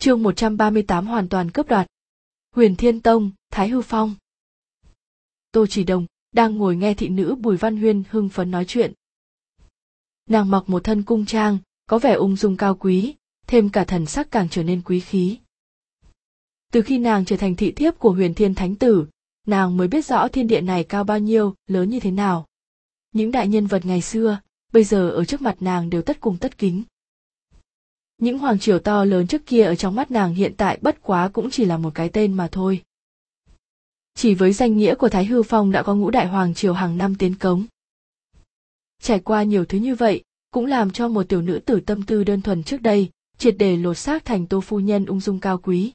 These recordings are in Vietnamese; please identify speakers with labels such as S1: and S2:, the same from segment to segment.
S1: chương 138 hoàn toàn cướp đoạt. Huyền Thiên Tông, Thái Hư Phong. Tô Chỉ Đồng đang ngồi nghe thị nữ Bùi Văn Huyên hưng phấn nói chuyện. Nàng mặc một thân cung trang, có vẻ ung dung cao quý, thêm cả thần sắc càng trở nên quý khí. Từ khi nàng trở thành thị thiếp của Huyền Thiên Thánh Tử, nàng mới biết rõ thiên địa này cao bao nhiêu, lớn như thế nào. Những đại nhân vật ngày xưa, bây giờ ở trước mặt nàng đều tất cùng tất kính. Những hoàng triều to lớn trước kia ở trong mắt nàng hiện tại bất quá cũng chỉ là một cái tên mà thôi. Chỉ với danh nghĩa của Thái Hư Phong đã có ngũ đại hoàng triều hàng năm tiến cống. Trải qua nhiều thứ như vậy, cũng làm cho một tiểu nữ tử tâm tư đơn thuần trước đây, triệt để lột xác thành tô phu nhân ung dung cao quý.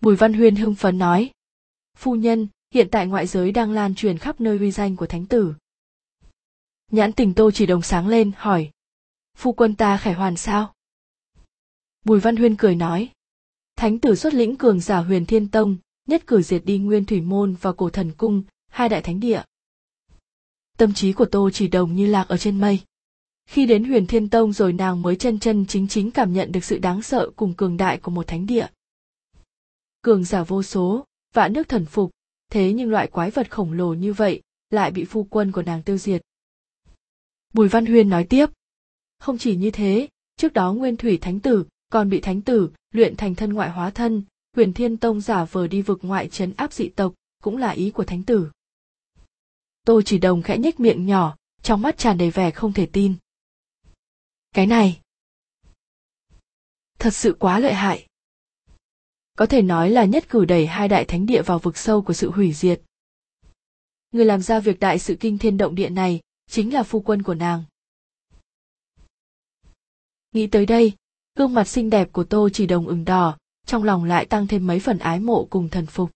S1: Bùi Văn Huyên hưng phấn nói. Phu nhân, hiện tại ngoại giới đang lan truyền khắp nơi uy danh của thánh tử. Nhãn tình tô chỉ đồng sáng lên, hỏi. Phu quân ta khải hoàn sao? Bùi Văn Huyên cười nói. Thánh tử xuất lĩnh cường giả huyền thiên tông, nhất cử diệt đi nguyên thủy môn và cổ thần cung, hai đại thánh địa. Tâm trí của tô chỉ đồng như lạc ở trên mây. Khi đến huyền thiên tông rồi nàng mới chân chân chính chính cảm nhận được sự đáng sợ cùng cường đại của một thánh địa. Cường giả vô số, vạn nước thần phục, thế nhưng loại quái vật khổng lồ như vậy lại bị phu quân của nàng tiêu diệt. Bùi Văn Huyên nói tiếp. Không chỉ như thế, trước đó Nguyên Thủy Thánh Tử còn bị Thánh Tử luyện thành thân ngoại hóa thân, huyền thiên tông giả vờ đi vực ngoại trấn áp dị tộc, cũng là ý của Thánh Tử. Tô chỉ đồng khẽ nhếch miệng nhỏ, trong mắt tràn đầy vẻ không thể tin. Cái này, thật sự quá lợi hại. Có thể nói là nhất cử đẩy hai đại thánh địa vào vực sâu của sự hủy diệt. Người làm ra việc đại sự kinh thiên động địa này, chính là phu quân của nàng. Nghĩ tới đây, gương mặt xinh đẹp của Tô chỉ đồng ửng đỏ, trong lòng lại tăng thêm mấy phần ái mộ cùng thần phục.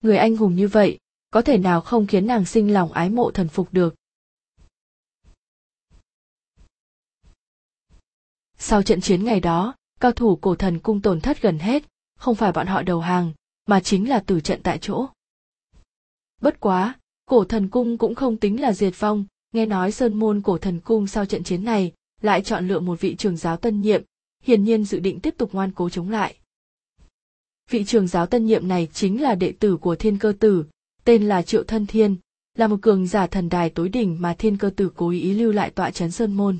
S1: Người anh hùng như vậy, có thể nào không khiến nàng sinh lòng ái mộ thần phục được. Sau trận chiến ngày đó, cao thủ cổ thần cung tổn thất gần hết, không phải bọn họ đầu hàng, mà chính là tử trận tại chỗ. Bất quá, cổ thần cung cũng không tính là diệt vong, nghe nói sơn môn cổ thần cung sau trận chiến này, lại chọn lựa một vị trường giáo tân nhiệm, hiển nhiên dự định tiếp tục ngoan cố chống lại. Vị trường giáo tân nhiệm này chính là đệ tử của thiên cơ tử, tên là Triệu Thân Thiên, là một cường giả thần đài tối đỉnh mà thiên cơ tử cố ý lưu lại tọa trấn sơn môn.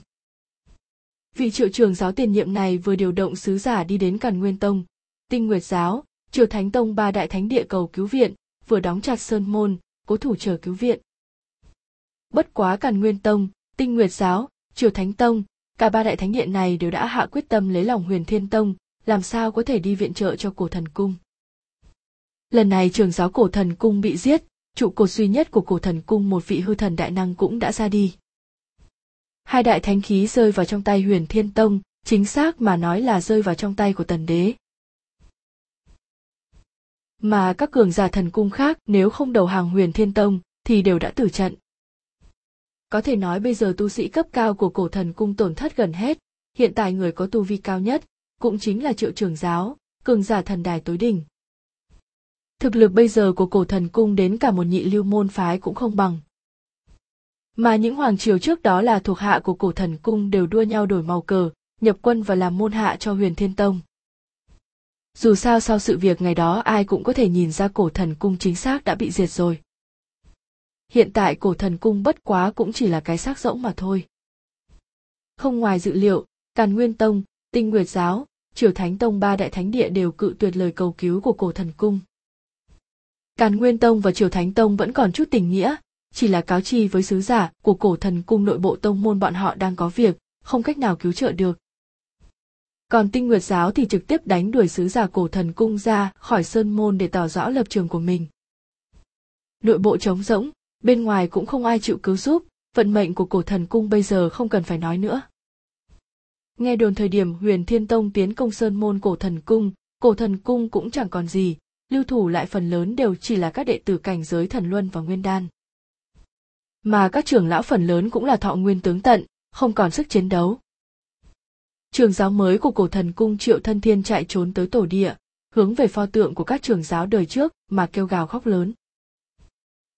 S1: Vị triệu trường giáo tiền nhiệm này vừa điều động sứ giả đi đến Càn Nguyên Tông, Tinh Nguyệt Giáo, Triều Thánh Tông ba đại thánh địa cầu cứu viện, vừa đóng chặt sơn môn, cố thủ chờ cứu viện. Bất quá Càn Nguyên Tông, Tinh Nguyệt Giáo, Triều Thánh Tông, cả ba đại thánh điện này đều đã hạ quyết tâm lấy lòng Huyền Thiên Tông, làm sao có thể đi viện trợ cho Cổ Thần Cung. Lần này trường giáo Cổ Thần Cung bị giết, trụ cột duy nhất của Cổ Thần Cung một vị hư thần đại năng cũng đã ra đi. Hai đại thánh khí rơi vào trong tay Huyền Thiên Tông, chính xác mà nói là rơi vào trong tay của Tần Đế. Mà các cường giả thần cung khác nếu không đầu hàng Huyền Thiên Tông thì đều đã tử trận. Có thể nói bây giờ tu sĩ cấp cao của cổ thần cung tổn thất gần hết, hiện tại người có tu vi cao nhất, cũng chính là triệu trường giáo, cường giả thần đài tối đỉnh. Thực lực bây giờ của cổ thần cung đến cả một nhị lưu môn phái cũng không bằng. Mà những hoàng triều trước đó là thuộc hạ của cổ thần cung đều đua nhau đổi màu cờ, nhập quân và làm môn hạ cho huyền thiên tông. Dù sao sau sự việc ngày đó ai cũng có thể nhìn ra cổ thần cung chính xác đã bị diệt rồi hiện tại cổ thần cung bất quá cũng chỉ là cái xác rỗng mà thôi. Không ngoài dự liệu, Càn Nguyên Tông, Tinh Nguyệt Giáo, Triều Thánh Tông ba đại thánh địa đều cự tuyệt lời cầu cứu của cổ thần cung. Càn Nguyên Tông và Triều Thánh Tông vẫn còn chút tình nghĩa, chỉ là cáo chi với sứ giả của cổ thần cung nội bộ tông môn bọn họ đang có việc, không cách nào cứu trợ được. Còn Tinh Nguyệt Giáo thì trực tiếp đánh đuổi sứ giả cổ thần cung ra khỏi sơn môn để tỏ rõ lập trường của mình. Nội bộ trống rỗng, bên ngoài cũng không ai chịu cứu giúp, vận mệnh của cổ thần cung bây giờ không cần phải nói nữa. Nghe đồn thời điểm huyền thiên tông tiến công sơn môn cổ thần cung, cổ thần cung cũng chẳng còn gì, lưu thủ lại phần lớn đều chỉ là các đệ tử cảnh giới thần luân và nguyên đan. Mà các trưởng lão phần lớn cũng là thọ nguyên tướng tận, không còn sức chiến đấu. Trường giáo mới của cổ thần cung triệu thân thiên chạy trốn tới tổ địa, hướng về pho tượng của các trường giáo đời trước mà kêu gào khóc lớn.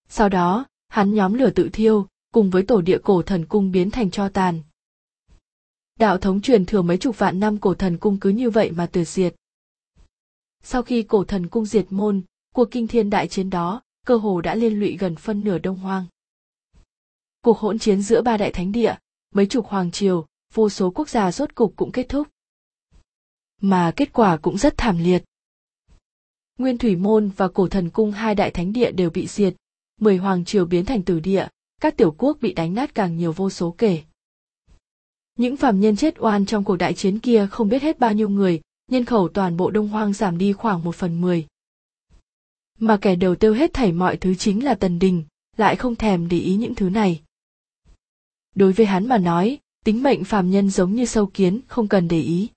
S1: Sau đó, hắn nhóm lửa tự thiêu, cùng với tổ địa cổ thần cung biến thành cho tàn. đạo thống truyền thừa mấy chục vạn năm cổ thần cung cứ như vậy mà tuyệt diệt. Sau khi cổ thần cung diệt môn, cuộc kinh thiên đại chiến đó, cơ hồ đã liên lụy gần phân nửa đông hoang. Cuộc hỗn chiến giữa ba đại thánh địa, mấy chục hoàng triều, vô số quốc gia rốt cục cũng kết thúc. Mà kết quả cũng rất thảm liệt. Nguyên Thủy Môn và Cổ Thần Cung hai đại thánh địa đều bị diệt, mười hoàng triều biến thành tử địa, các tiểu quốc bị đánh nát càng nhiều vô số kể. Những phàm nhân chết oan trong cuộc đại chiến kia không biết hết bao nhiêu người, nhân khẩu toàn bộ Đông Hoang giảm đi khoảng một phần mười. Mà kẻ đầu tiêu hết thảy mọi thứ chính là Tần Đình, lại không thèm để ý những thứ này. Đối với hắn mà nói, tính mệnh phàm nhân giống như sâu kiến, không cần để ý.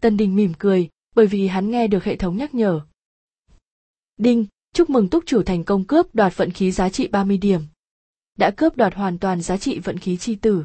S1: Tần Đình mỉm cười, bởi vì hắn nghe được hệ thống nhắc nhở. Đinh, chúc mừng túc chủ thành công cướp đoạt vận khí giá trị 30 điểm. Đã cướp đoạt hoàn toàn giá trị vận khí chi tử.